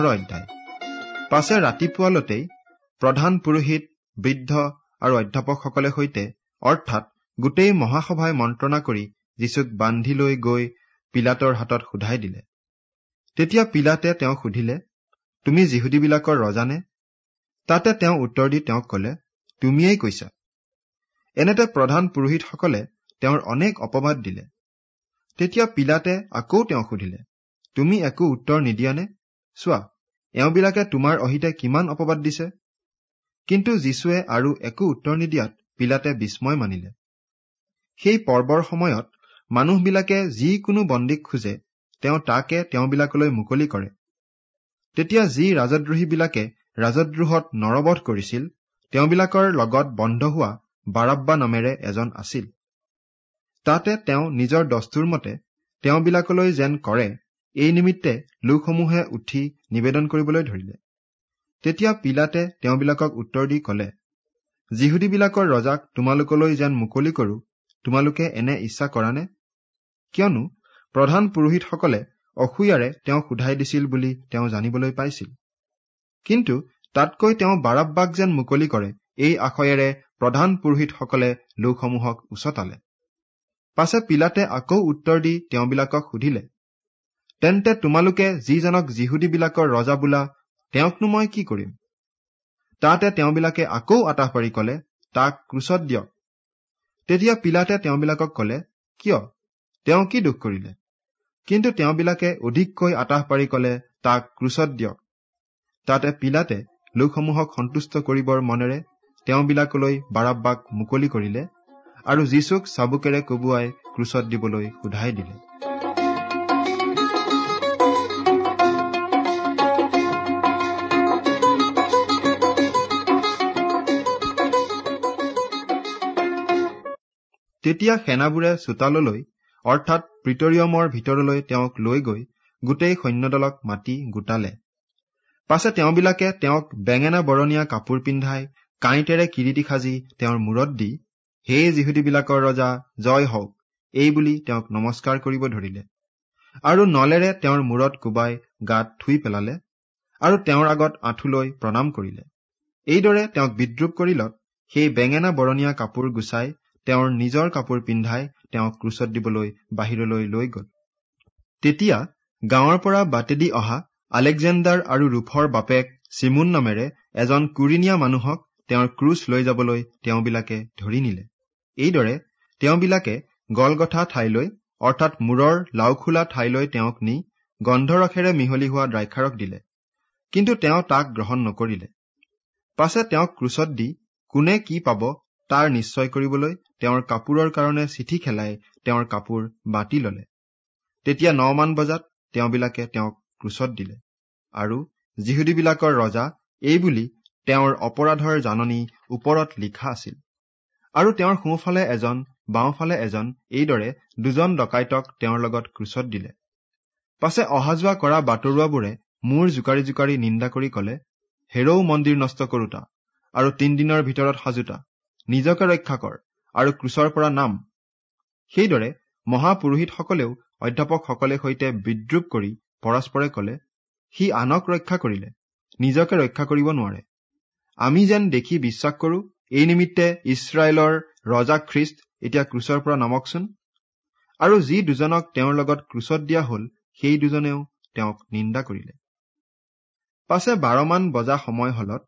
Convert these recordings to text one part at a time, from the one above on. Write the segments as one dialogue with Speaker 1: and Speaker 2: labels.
Speaker 1: পোন্ধৰ অধ্যায়। পাছে ৰাতিপুৱালতেই প্ৰধান পুৰোহিত বৃদ্ধ আৰু অধ্যাপকসকলে সৈতে অৰ্থাৎ গোটেই মহাসভাই মন্ত্ৰণা কৰি যীচুক বান্ধি লৈ গৈ পিলাতৰ হাতত সোধাই দিলে। তেতিয়া পিলাতে তেওঁক সুধিলে তুমি যিহুদীবিলাকৰ ৰজানে? তাতে তেওঁ উত্তৰ দি তেওঁক কলে তুমিয়েই কৈছা। এনেতে প্ৰধান পুৰোহিতসকলে তেওঁৰ অনেক অপবাদ দিলে। তেতিয়া পিলাতে আকৌ তেওঁক সুধিলে তুমি একো উত্তৰ নিদিয়ানে? চোৱা এওঁবিলাকে তোমাৰ অহিতে কিমান অপবাদ দিছে? কিন্তু যীশুৱে আৰু একো উত্তৰ নিদিয়াত পিলাতে বিস্ময় মানিলে। সেই পৰ্বৰ সময়ত মানুহবিলাকে যিকোনো বন্দীক খোজে তেওঁ তাকে তেওঁবিলাকলৈ মুকলি কৰে। তেতিয়া যি ৰাজদ্ৰোহীবিলাকে ৰাজদ্ৰোহত নৰবধ কৰিছিল তেওঁবিলাকৰ লগত বন্ধ হোৱা বাৰাব্বা নামেৰে এজন আছিল। তাতে তেওঁ নিজৰ দস্তুৰ মতে তেওঁবিলাকলৈ যেন কৰে এই নিমিত্তে লোকসমূহে উঠি নিবেদন কৰিবলৈ ধৰিলে। তেতিয়া পিলাতে তেওঁবিলাকক উত্তৰ দি কলে যিহুদীবিলাকৰ ৰজাক তোমালোকলৈ যেন মুকলি কৰো তোমালোকে এনে ইচ্ছা কৰা নে কিয়নো প্ৰধান পুৰোহিতসকলে অসূয়াৰে তেওঁক সোধাই দিছিল বুলি তেওঁ জানিবলৈ পাইছিল। কিন্তু তাতকৈ তেওঁ বাৰাব্বাক যেন মুকলি কৰে এই আশয়েৰে প্ৰধান পুৰোহিতসকলে লোকসমূহক উচতালে। পাছে পিলাতে আকৌ উত্তৰ দি তেওঁবিলাকক সুধিলে তেন্তে তোমালোকে যিজনক যিহুদীবিলাকৰ ৰজা বোলা তেওঁকনো মই কি কৰিম? তাতে তেওঁবিলাকে আকৌ আতাহ পাৰি কলে তাক ক্ৰুচত দিয়ক। তেতিয়া পিলাতে তেওঁবিলাকক কলে কিয়? তেওঁ কি দুখ কৰিলে? কিন্তু তেওঁবিলাকে অধিককৈ আতাহ পাৰি কলে তাক ক্ৰুচত দিয়ক। তাতে পিলাতে লোকসমূহক সন্তুষ্ট কৰিবৰ মনেৰে তেওঁবিলাকলৈ বাৰাব্বাক মুকলি কৰিলে আৰু যীচুক চাবুকেৰে কোবোৱাই ক্ৰুচত দিবলৈ সোধাই দিলে। তেতিয়া সেনাবোৰে চোতাললৈ অৰ্থাৎ প্ৰিটৰিয়মৰ ভিতৰলৈ তেওঁক লৈ গৈ গোটেই সৈন্যদলক মাতি গোটালে। পাছে তেওঁবিলাকে তেওঁক বেঙেনা বৰণীয়া কাপোৰ পিন্ধাই কাঁইতেৰে কিৰিটি সাজি তেওঁৰ মূৰত দি হে যিহুদীবিলাকৰ ৰজা জয় হওক এই বুলি তেওঁক নমস্কাৰ কৰিব ধৰিলে। আৰু নলেৰে তেওঁৰ মূৰত কোবাই গাত থুই পেলালে আৰু তেওঁৰ আগত আঁঠু লৈ প্ৰণাম কৰিলে। এইদৰে তেওঁক বিদ্ৰূপ কৰিলত সেই বেঙেনা বৰণীয়া কাপোৰ গুচাই তেওঁৰ নিজৰ কাপোৰ পিন্ধাই তেওঁক ক্ৰুচত দিবলৈ বাহিৰলৈ লৈ গল। তেতিয়া গাঁৱৰ পৰা বাটেদি অহা আলেকজেণ্ডাৰ আৰু ৰুফৰ বাপেক চিমুন নামেৰে এজন কুৰিনীয়া মানুহক তেওঁৰ ক্ৰুচ লৈ যাবলৈ তেওঁবিলাকে ধৰি নিলে। এইদৰে তেওঁবিলাকে গলগঠা ঠাইলৈ অৰ্থাৎ মূৰৰ লাওখোলা ঠাইলৈ তেওঁক নি গন্ধৰসেৰে মিহলি হোৱা দ্ৰাক্ষাৰস দিলে। কিন্তু তেওঁ তাক গ্ৰহণ নকৰিলে। পাছে তেওঁক ক্ৰুচত দি কোনে কি পাব তাৰ নিশ্চয় কৰিবলৈ তেওঁৰ কাপোৰৰ কাৰণে চিঠি খেলাই তেওঁৰ কাপোৰ বাতি ললে। তেতিয়া নমান বজাত তেওঁবিলাকে তেওঁক ক্ৰুচত দিলে। আৰু যিহুদীবিলাকৰ ৰজা এই বুলি তেওঁৰ অপৰাধৰ জাননী ওপৰত লিখা আছিল। আৰু তেওঁৰ সোঁফালে এজন বাওঁফালে এজন এইদৰে দুজন ডকাইতক তেওঁৰ লগত ক্ৰুচত দিলে। পাছে অহা যোৱা কৰা বাটৰুৱাবোৰে মূৰ জোকাৰি জোকাৰি নিন্দা কৰি কলে হেৰৌ মন্দিৰ নষ্ট কৰোতা আৰু তিনদিনৰ ভিতৰত সাজোতা। নিজকে ৰক্ষা কৰ। আৰু ক্ৰুচৰ পৰা নাম। সেইদৰে মহাপুৰোহিতসকলেও অধ্যাপকসকলে সৈতে বিদ্ৰূপ কৰি পৰস্পৰে কলে সি আনক ৰক্ষা কৰিলে নিজকে ৰক্ষা কৰিব নোৱাৰে। আমি যেন দেখি বিশ্বাস কৰো এই নিমিত্তে ইছৰাইলৰ ৰজা খ্ৰীষ্ট এতিয়া ক্ৰুচৰ পৰা নামকচোন। আৰু যি দুজনক তেওঁৰ লগত ক্ৰুচত দিয়া হল সেই দুজনেও তেওঁক নিন্দা কৰিলে। পাছে বাৰমান বজা সময় হলত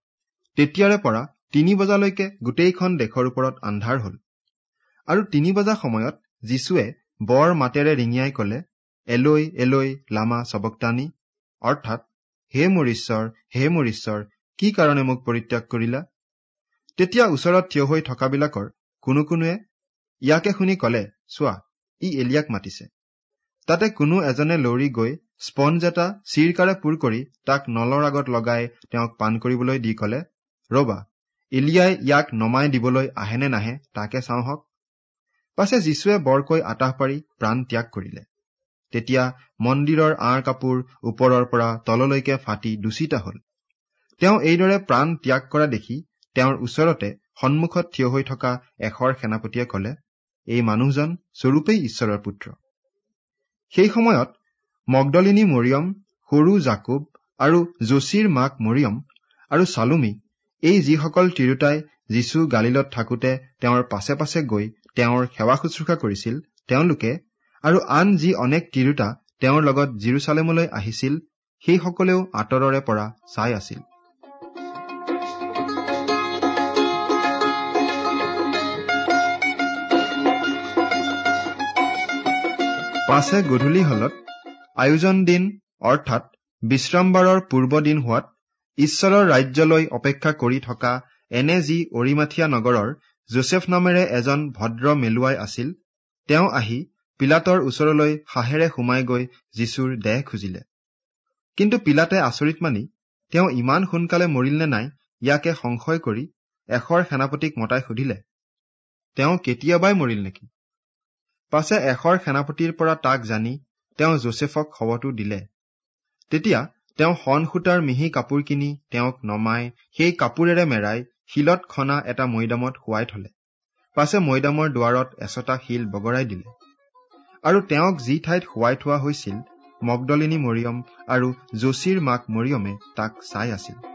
Speaker 1: তেতিয়াৰে পৰা তিনি বজালৈকে গোটেইখন দেশৰ ওপৰত আন্ধাৰ হল। আৰু তিনি বজা সময়ত যীশুৱে বৰ মাতেৰে ৰিঙিয়াই কলে এলৈ এলৈ লামা চবকটানি অৰ্থাৎ হে মোৰ ঈশ্বৰ হে মোৰ ঈশ্বৰ কি কাৰণে মোক পৰিত্যাগ কৰিলা? তেতিয়া ওচৰত থিয় হৈ থকাবিলাকৰ কোনো কোনোৱে ইয়াকে শুনি কলে চোৱা ই এলিয়াক মাতিছে। তাতে কোনো এজনে লৰি গৈ স্পঞ্জ এটা চিৰকাৰে পুৰ কৰি তাক নলৰ আগত লগাই তেওঁক পাণ কৰিবলৈ দি কলে ৰবা ইলিয়াই ইয়াক নমাই দিবলৈ আহেনে নাহে তাকে চাওঁ হওক। পাছে যীশুৱে বৰকৈ আতাহ পাৰি প্ৰাণ ত্যাগ কৰিলে। তেতিয়া মন্দিৰৰ আঁৰ কাপোৰ ওপৰৰ পৰা তললৈকে ফাটি দূষিত হল। তেওঁ এইদৰে প্ৰাণ ত্যাগ কৰা দেখি তেওঁৰ ওচৰতে সন্মুখত থিয় হৈ থকা এশৰ সেনাপতিয়ে কলে এই মানুহজন স্বৰূপেই ঈশ্বৰৰ পুত্ৰ। সেই সময়ত মগদলিনী মৰিয়ম সৰু জাকুব আৰু যোশীৰ মাক মৰিয়ম আৰু চালুমী এই যিসকল তিৰোতাই যীশু গালিলত থাকোতে তেওঁৰ পাছে পাছে গৈ তেওঁৰ সেৱা শুশ্ৰূষা কৰিছিল তেওঁলোকে আৰু আন যি অনেক তিৰোতা তেওঁৰ লগত জিৰচালেমলৈ আহিছিল সেইসকলেও আঁতৰৰে পৰা চাই আছিল। পাছে গধূলি হলত আয়োজন দিন অৰ্থাৎ বিশ্ৰামবাৰৰ পূৰ্ব দিন হোৱাত ঈশ্বৰৰ ৰাজ্যলৈ অপেক্ষা কৰি থকা এনে যি অৰিমাথিয়া নগৰৰ জোচেফ নামেৰে এজন ভদ্ৰ মেলুৱাই আছিল। তেওঁ আহি পিলাতৰ ওচৰলৈ সাহেৰে সোমাই গৈ যীশুৰ দেহ খুজিলে। কিন্তু পিলাতে আচৰিত মানি তেওঁ ইমান সোনকালে মৰিল নে নাই ইয়াকে সংশয় কৰি এশৰ সেনাপতিক মতাই সুধিলে তেওঁ কেতিয়াবাই মৰিল নেকি? পাছে এশৰ সেনাপতিৰ পৰা তাক জানি তেওঁ জোচেফক খবৰটো দিলে। তেতিয়া তেওঁ শন সূতাৰ মিহি কাপোৰ কিনি তেওঁক নমাই সেই কাপোৰেৰে মেৰাই শিলত খনা এটা মৈদামত শুৱাই থলে। পাছে মৈদামৰ দুৱাৰত এচটা শিল বগৰাই দিলে। আৰু তেওঁক যি ঠাইত শুৱাই থোৱা হৈছিল মগদলিনী মৰিয়ম আৰু যোশীৰ মাক মৰিয়মে তাক চাই আছিল।